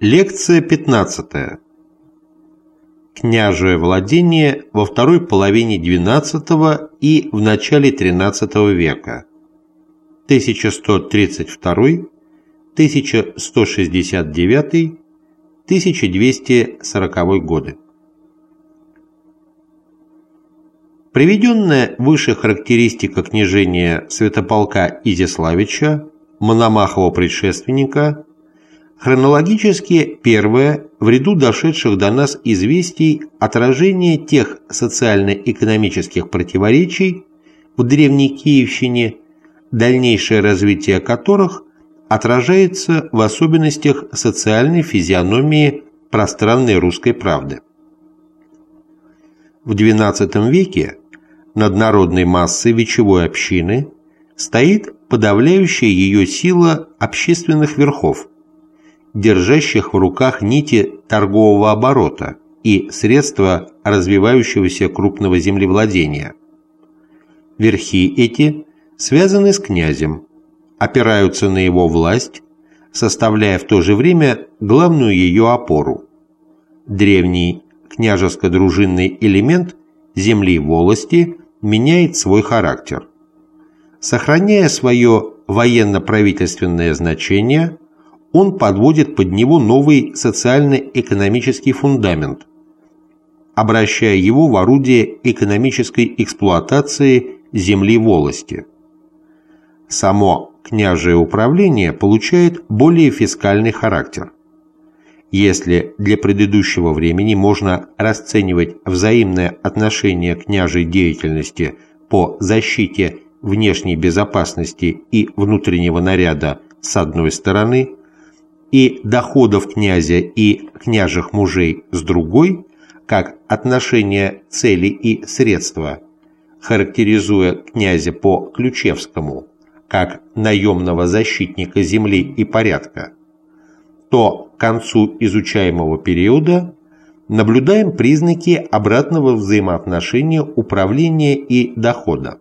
Лекция 15. Княжее владение во второй половине XII и в начале XIII века. 1132-1169-1240 годы. Приведенная выше характеристика княжения Святополка Изяславича, Мономахова предшественника, Хронологически первое в ряду дошедших до нас известий отражение тех социально-экономических противоречий в Древней Киевщине, дальнейшее развитие которых отражается в особенностях социальной физиономии пространной русской правды. В XII веке над народной массой вечевой общины стоит подавляющая ее сила общественных верхов – держащих в руках нити торгового оборота и средства развивающегося крупного землевладения. Верхи эти связаны с князем, опираются на его власть, составляя в то же время главную ее опору. Древний княжеско-дружинный элемент земли волости меняет свой характер. Сохраняя свое военно-правительственное значение – он подводит под него новый социально-экономический фундамент, обращая его в орудие экономической эксплуатации земли волости. Само княжее управление получает более фискальный характер. Если для предыдущего времени можно расценивать взаимное отношение княжей деятельности по защите внешней безопасности и внутреннего наряда с одной стороны, и доходов князя и княжих мужей с другой, как отношение цели и средства, характеризуя князя по Ключевскому, как наемного защитника земли и порядка, то к концу изучаемого периода наблюдаем признаки обратного взаимоотношения управления и дохода.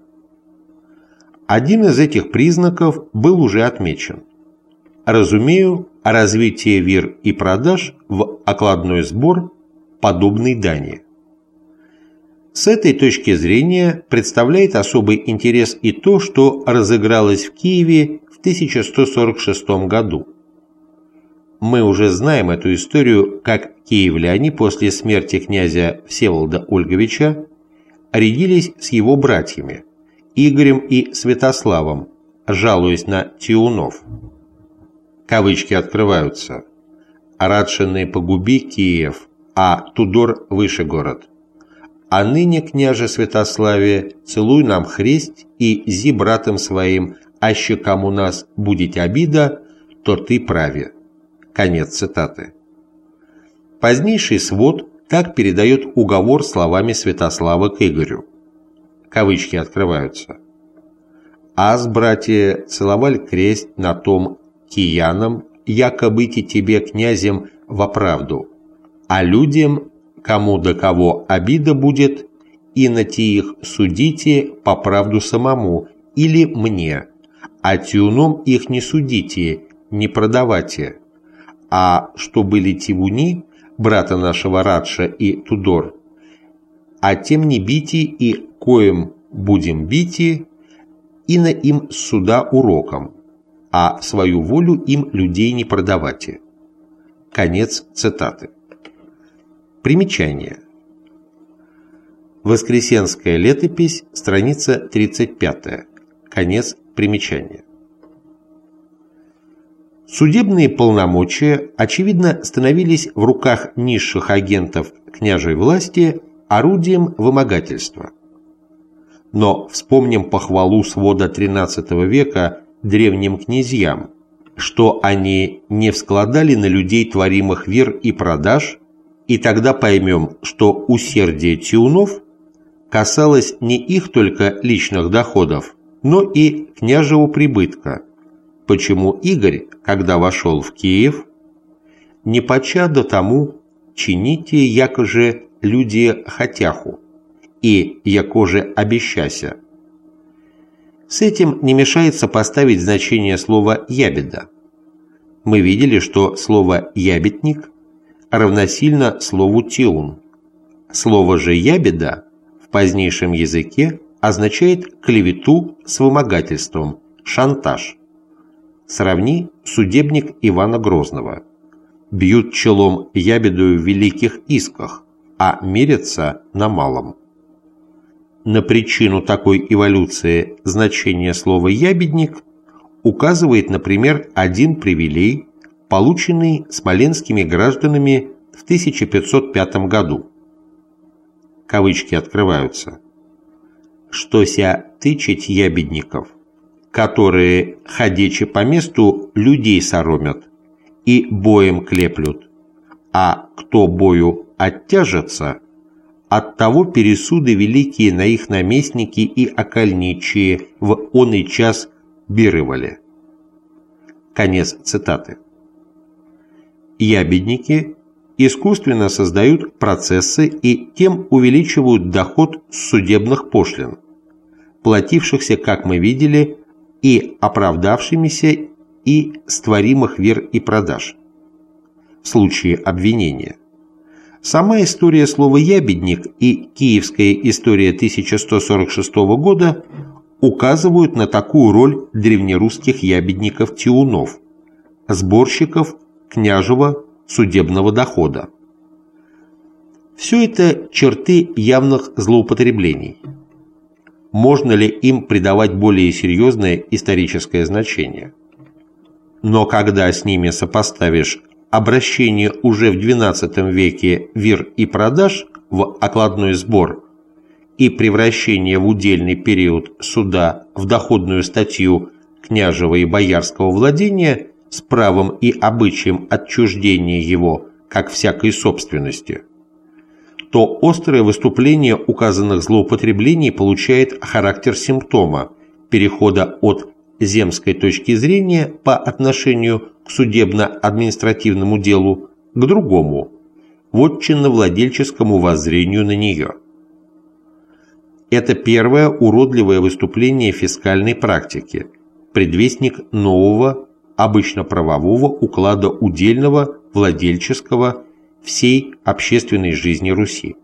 Один из этих признаков был уже отмечен. Разумею, развитие вир и продаж в окладной сбор подобной дани. С этой точки зрения представляет особый интерес и то, что разыгралось в Киеве в 1146 году. Мы уже знаем эту историю, как киевляне после смерти князя Всеволода Ольговича рядились с его братьями Игорем и Святославом, жалуясь на Тиунов кавычки открываются, Радшины погуби Киев, а Тудор выше город. А ныне, княже Святославие, целуй нам хресть и зи братом своим, аще кому нас будет обида, то ты праве. Конец цитаты. Позднейший свод так передает уговор словами Святослава к Игорю. Кавычки открываются. «Аз, братья, целовали крест на том киянам, яко быть и тебе князем во правду, а людям, кому до кого обида будет, и на их судите по правду самому или мне, а тюном их не судите, не продавайте. А что были тивуни, брата нашего Радша и Тудор, а тем не бите и коим будем бити, и на им суда уроком а свою волю им людей не продавайте. Конец цитаты. Примечание. Воскресенская летопись, страница 35. Конец примечания. Судебные полномочия, очевидно, становились в руках низших агентов княжей власти орудием вымогательства. Но вспомним похвалу свода XIII века древним князьям, что они не вскладали на людей творимых вер и продаж, и тогда поймем, что усердие тиунов касалось не их только личных доходов, но и княжего прибытка, почему Игорь, когда вошел в Киев, не почада тому чините, якоже люди хотяху, и якоже обещася, с этим не мешает сопоставить значение слова «ябеда». мы видели, что слово «ябедник» равносильно слову «тиун». Слово же «ябеда» в позднейшем языке означает клевету с вымогательством, шантаж. Сравни судебник Ивана Грозного. Бьют челом ябедою в великих исках, а мирятся на малом. На причину такой эволюции значения слова «ябедник» указывает, например, один привилей, полученный смоленскими гражданами в 1505 году. Кавычки открываются. «Что ся тычить ябедников, которые, ходечи по месту, людей соромят и боем клеплют, а кто бою оттяжется, от того пересуды великие на их наместники и окольничие в он и час бирывали. Конец цитаты. Ябедники искусственно создают процессы и тем увеличивают доход судебных пошлин, платившихся, как мы видели, и оправдавшимися, и створимых вер и продаж в случае обвинения. Сама история слова «ябедник» и киевская история 1146 года указывают на такую роль древнерусских ябедников-тиунов, сборщиков княжего судебного дохода. Все это черты явных злоупотреблений. Можно ли им придавать более серьезное историческое значение? Но когда с ними сопоставишь обращение уже в XII веке вир и продаж в окладной сбор и превращение в удельный период суда в доходную статью княжего и боярского владения с правом и обычаем отчуждения его, как всякой собственности, то острое выступление указанных злоупотреблений получает характер симптома перехода от земской точки зрения по отношению к судебно-административному делу к другому, вотчинно-владельческому воззрению на нее. Это первое уродливое выступление фискальной практики, предвестник нового, обычно правового уклада удельного, владельческого всей общественной жизни Руси.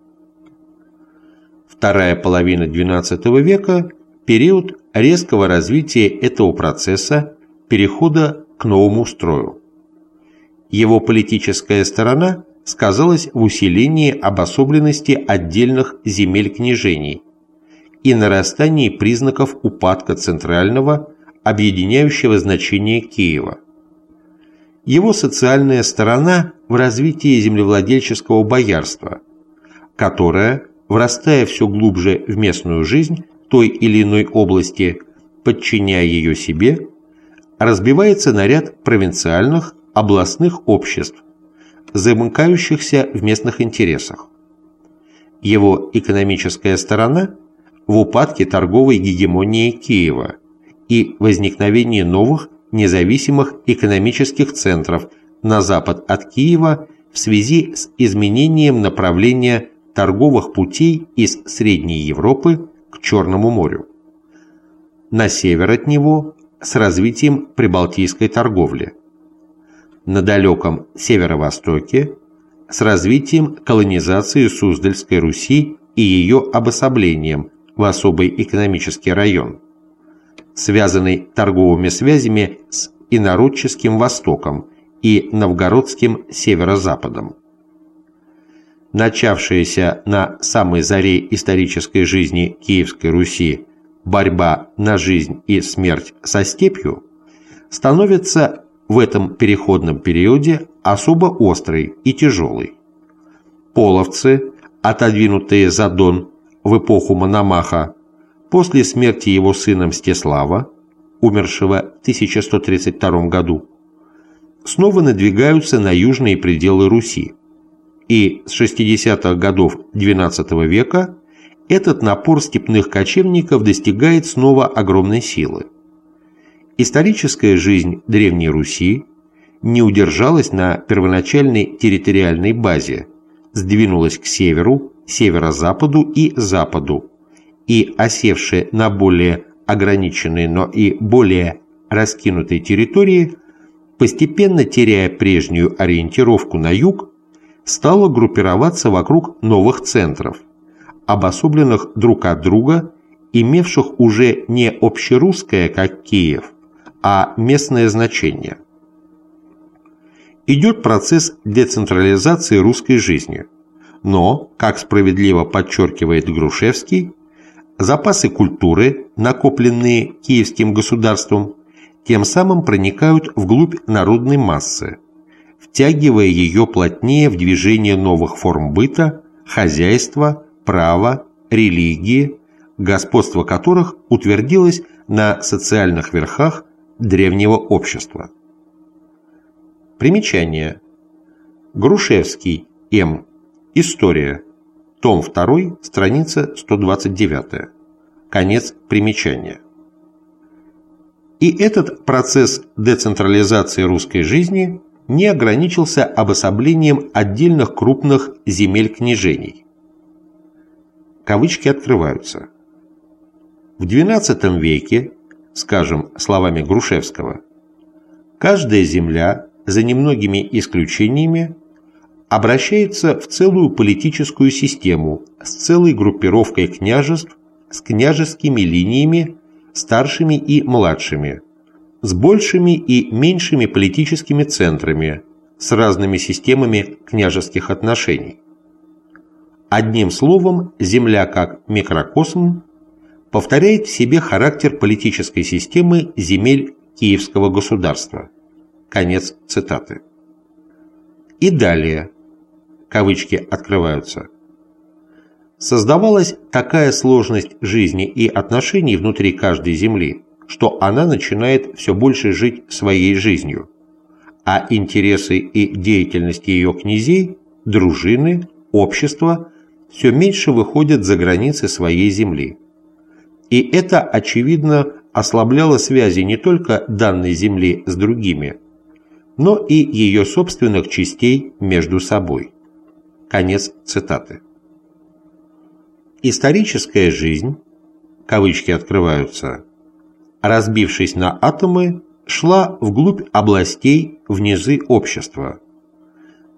Вторая половина XII века – период резкого развития этого процесса перехода новому строю. Его политическая сторона сказалась в усилении обособленности отдельных земель княжений – и нарастании признаков упадка центрального, объединяющего значения Киева. Его социальная сторона в развитии землевладельческого боярства, которое, врастая все глубже в местную жизнь той или иной области, подчиняя ее себе, разбивается на ряд провинциальных, областных обществ, замыкающихся в местных интересах. Его экономическая сторона в упадке торговой гегемонии Киева и возникновении новых независимых экономических центров на запад от Киева в связи с изменением направления торговых путей из Средней Европы к Черному морю. На север от него с развитием прибалтийской торговли. На далеком северо-востоке с развитием колонизации Суздальской Руси и ее обособлением в особый экономический район, связанный торговыми связями с инородческим Востоком и новгородским Северо-Западом. Начавшаяся на самой заре исторической жизни Киевской Руси борьба на жизнь и смерть со степью становится в этом переходном периоде особо острой и тяжелой. Половцы, отодвинутые за Дон в эпоху Мономаха, после смерти его сына Мстислава, умершего в 1132 году, снова надвигаются на южные пределы Руси. И с 60-х годов XII века этот напор степных кочевников достигает снова огромной силы. Историческая жизнь Древней Руси не удержалась на первоначальной территориальной базе, сдвинулась к северу северо-западу и западу, и осевшие на более ограниченной, но и более раскинутой территории, постепенно теряя прежнюю ориентировку на юг, стала группироваться вокруг новых центров, обособленных друг от друга, имевших уже не общерусское, как Киев, а местное значение. Идет процесс децентрализации русской жизни, но, как справедливо подчеркивает Грушевский, запасы культуры, накопленные киевским государством, тем самым проникают вглубь народной массы, втягивая ее плотнее в движение новых форм быта, хозяйства, права, религии, господство которых утвердилось на социальных верхах древнего общества. Примечание. Грушевский, М. История. Том 2, страница 129. Конец примечания. И этот процесс децентрализации русской жизни не ограничился обособлением отдельных крупных земель-княжений. Кавычки открываются. В XII веке, скажем словами Грушевского, каждая земля, за немногими исключениями, обращается в целую политическую систему с целой группировкой княжеств, с княжескими линиями, старшими и младшими, с большими и меньшими политическими центрами, с разными системами княжеских отношений. Одним словом, Земля как микрокосм повторяет в себе характер политической системы земель Киевского государства. Конец цитаты. И далее, кавычки открываются, создавалась такая сложность жизни и отношений внутри каждой земли, что она начинает все больше жить своей жизнью, а интересы и деятельность ее князей, дружины, общества все меньше выходят за границы своей земли. И это, очевидно, ослабляло связи не только данной земли с другими, но и ее собственных частей между собой. Конец цитаты. Историческая жизнь, кавычки открываются, разбившись на атомы, шла вглубь областей в низы общества,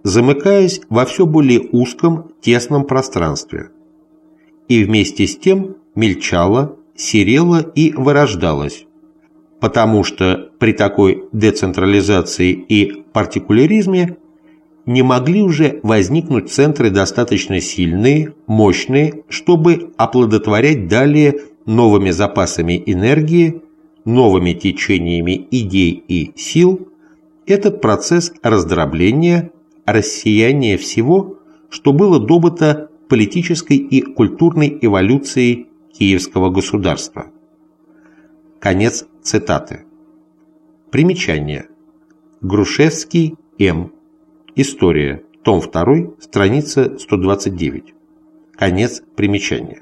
замыкаясь во все более узком, тесном пространстве, и вместе с тем мельчала, серела и вырождалась, потому что при такой децентрализации и партикуляризме не могли уже возникнуть центры достаточно сильные, мощные, чтобы оплодотворять далее новыми запасами энергии новыми течениями идей и сил этот процесс раздробления, рассеяния всего, что было добыто политической и культурной эволюцией киевского государства. Конец цитаты. Примечание. Грушевский, М. История. Том 2, страница 129. Конец примечания.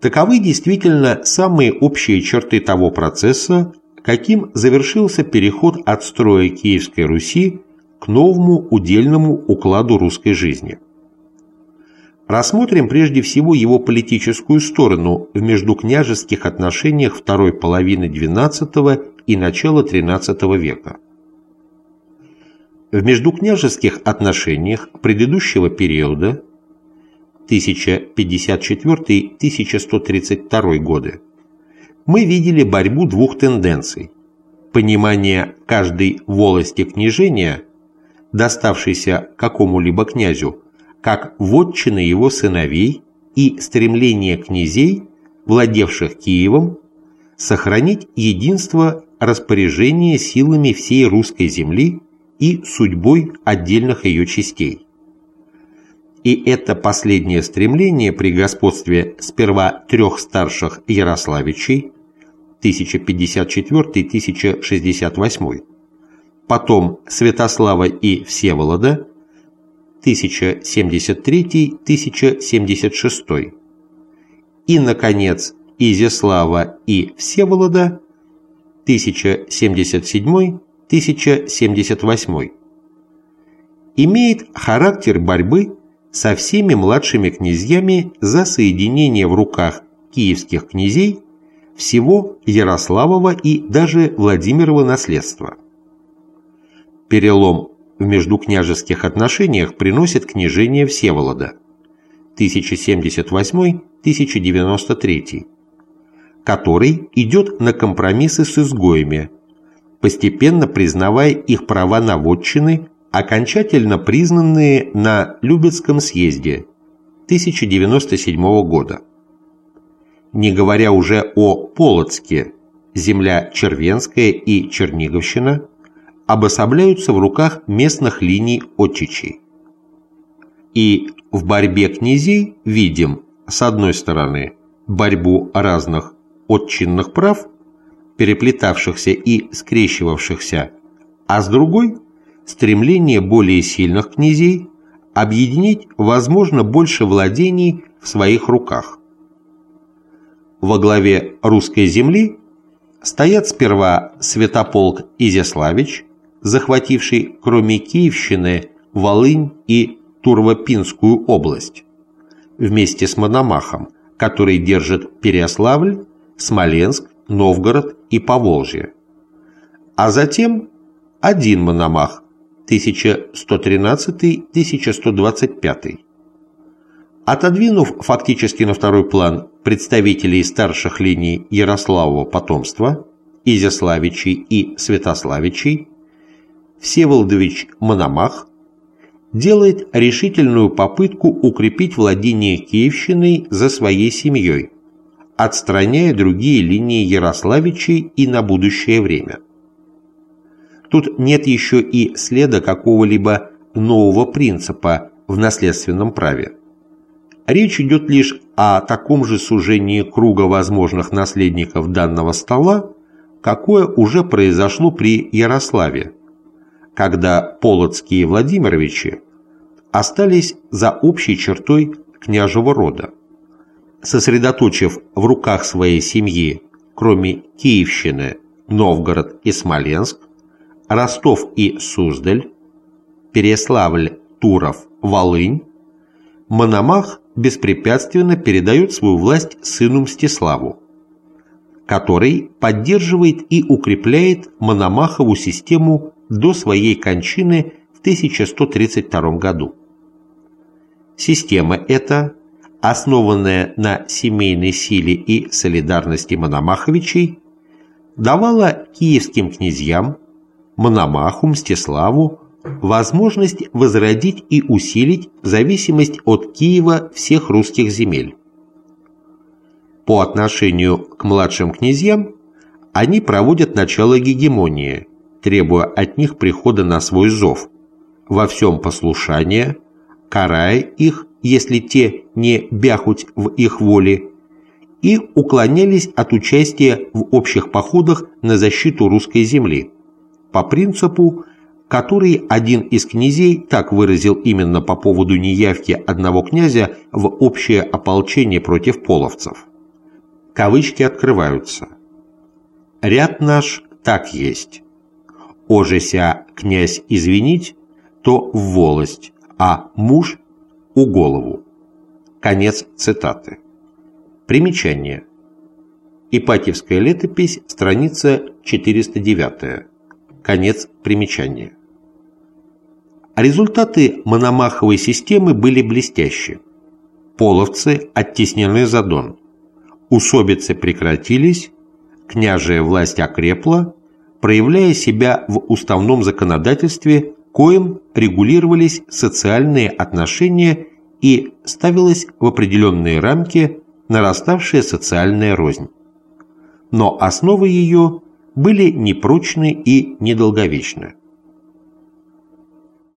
Таковы действительно самые общие черты того процесса, каким завершился переход от строя Киевской Руси к новому удельному укладу русской жизни. Рассмотрим прежде всего его политическую сторону в междукняжеских отношениях второй половины XII и начала XIII века. В междукняжеских отношениях предыдущего периода 1054-1132 годы, мы видели борьбу двух тенденций – понимание каждой волости княжения, доставшейся какому-либо князю, как вотчины его сыновей и стремление князей, владевших Киевом, сохранить единство распоряжения силами всей русской земли и судьбой отдельных ее частей. И это последнее стремление при господстве сперва трех старших Ярославичей 1054-1068, потом Святослава и Всеволода 1073-1076 и, наконец, Изяслава и Всеволода 1077-1078 имеет характер борьбы со всеми младшими князьями за соединение в руках киевских князей всего Ярославова и даже Владимирова наследства. Перелом в междукняжеских отношениях приносит княжение Всеволода 1078-1093, который идет на компромиссы с изгоями, постепенно признавая их права на вотчины, окончательно признанные на Любецком съезде 1097 года. Не говоря уже о Полоцке, земля Червенская и Черниговщина обособляются в руках местных линий отчичей. И в борьбе князей видим, с одной стороны, борьбу разных отчинных прав, переплетавшихся и скрещивавшихся, а с другой – стремление более сильных князей объединить, возможно, больше владений в своих руках. Во главе русской земли стоят сперва Святополк Изяславич, захвативший, кроме Киевщины, Волынь и Турвопинскую область, вместе с Мономахом, который держит Переославль, Смоленск, Новгород и Поволжье. А затем один Мономах 1113-1125. Отодвинув фактически на второй план представителей старших линий Ярославова потомства, Изяславичей и Святославичей, Всеволодович Мономах делает решительную попытку укрепить владение Киевщиной за своей семьей, отстраняя другие линии Ярославичей и на будущее время. Тут нет еще и следа какого-либо нового принципа в наследственном праве. Речь идет лишь о таком же сужении круга возможных наследников данного стола, какое уже произошло при Ярославе, когда Полоцкие Владимировичи остались за общей чертой княжего рода. Сосредоточив в руках своей семьи, кроме Киевщины, Новгород и Смоленск, Ростов и Суздаль, Переславль, Туров, Волынь, Мономах беспрепятственно передает свою власть сыну Мстиславу, который поддерживает и укрепляет Мономахову систему до своей кончины в 1132 году. Система эта, основанная на семейной силе и солидарности Мономаховичей, давала киевским князьям, Мономаху, Мстиславу возможность возродить и усилить зависимость от Киева всех русских земель. По отношению к младшим князьям они проводят начало гегемонии, требуя от них прихода на свой зов, во всем послушания, карая их, если те не бяхуть в их воле, и уклонялись от участия в общих походах на защиту русской земли, по принципу, который один из князей так выразил именно по поводу неявки одного князя в общее ополчение против половцев. Кавычки открываются. «Ряд наш так есть. Ожеся князь извинить, то в волость, а муж – у голову». Конец цитаты. Примечание. Ипатьевская летопись, страница 409. Конец примечания. Результаты Мономаховой системы были блестящие. Половцы оттеснены за Дон. Усобицы прекратились, княжая власть окрепла, проявляя себя в уставном законодательстве, коим регулировались социальные отношения и ставилась в определенные рамки нараставшая социальная рознь. Но основы ее были непрочны и недолговечны.